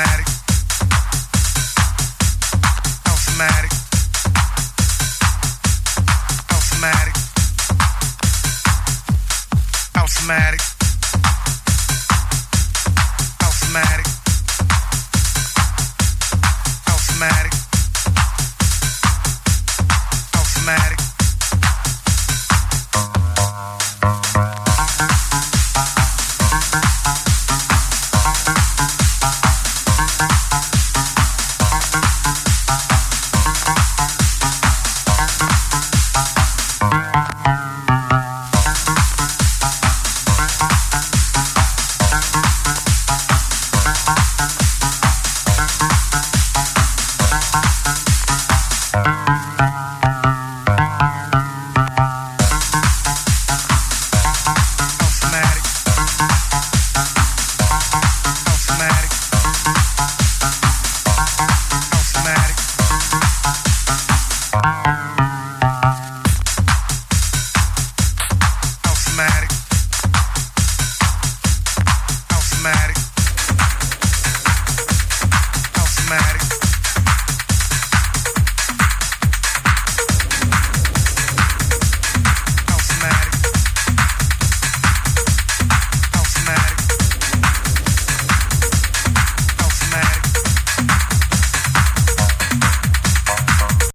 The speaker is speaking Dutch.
Automatic. Automatic. Automatic. Automatic. Automatic. Automatic. Automatic. Automatic. Automatic.